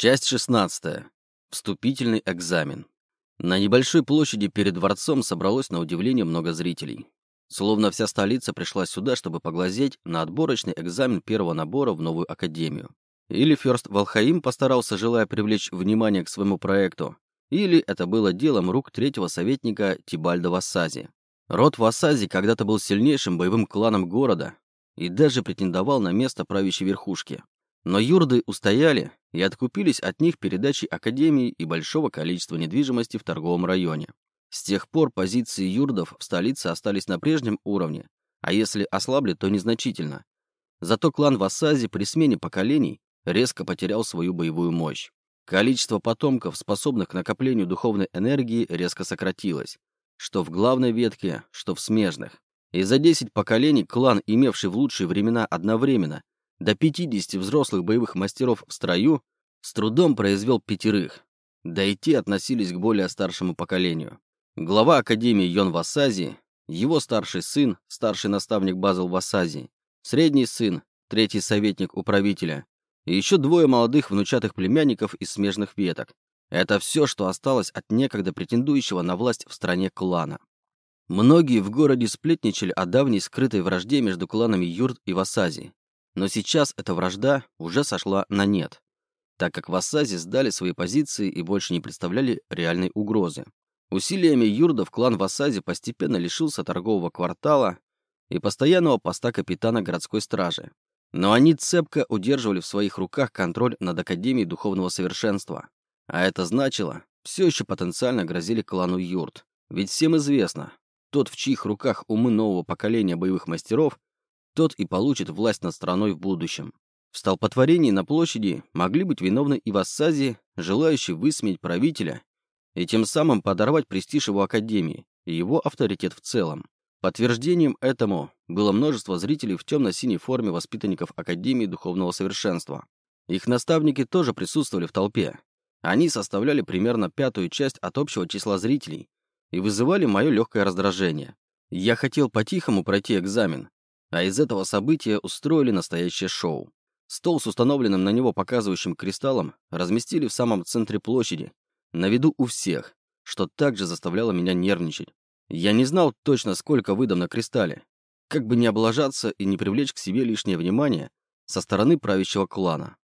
Часть 16. Вступительный экзамен. На небольшой площади перед дворцом собралось на удивление много зрителей. Словно вся столица пришла сюда, чтобы поглазеть на отборочный экзамен первого набора в новую академию. Или Ферст Валхаим постарался, желая привлечь внимание к своему проекту, или это было делом рук третьего советника Тибальда Вассази. Род Вассази когда-то был сильнейшим боевым кланом города и даже претендовал на место правящей верхушки. Но юрды устояли и откупились от них передачей академии и большого количества недвижимости в торговом районе. С тех пор позиции юрдов в столице остались на прежнем уровне, а если ослабли, то незначительно. Зато клан Вассази при смене поколений резко потерял свою боевую мощь. Количество потомков, способных к накоплению духовной энергии, резко сократилось, что в главной ветке, что в смежных. И за 10 поколений клан, имевший в лучшие времена одновременно до 50 взрослых боевых мастеров в строю, с трудом произвел пятерых, да и те относились к более старшему поколению. Глава Академии Йон Васази, его старший сын, старший наставник Базл Васази, средний сын, третий советник управителя, и еще двое молодых внучатых племянников из смежных веток. Это все, что осталось от некогда претендующего на власть в стране клана. Многие в городе сплетничали о давней скрытой вражде между кланами Юрт и Васази, но сейчас эта вражда уже сошла на нет, так как Вассази сдали свои позиции и больше не представляли реальной угрозы. Усилиями юрдов клан Вассази постепенно лишился торгового квартала и постоянного поста капитана городской стражи. Но они цепко удерживали в своих руках контроль над Академией Духовного Совершенства. А это значило, все еще потенциально грозили клану юрт. Ведь всем известно, тот, в чьих руках умы нового поколения боевых мастеров, тот и получит власть над страной в будущем. В столпотворении на площади могли быть виновны и вассази, желающие высмеять правителя и тем самым подорвать престиж его академии и его авторитет в целом. Подтверждением этому было множество зрителей в темно-синей форме воспитанников Академии Духовного Совершенства. Их наставники тоже присутствовали в толпе. Они составляли примерно пятую часть от общего числа зрителей и вызывали мое легкое раздражение. Я хотел по-тихому пройти экзамен, а из этого события устроили настоящее шоу. Стол с установленным на него показывающим кристаллом разместили в самом центре площади, на виду у всех, что также заставляло меня нервничать. Я не знал точно, сколько выдам на кристалле, как бы не облажаться и не привлечь к себе лишнее внимание со стороны правящего клана.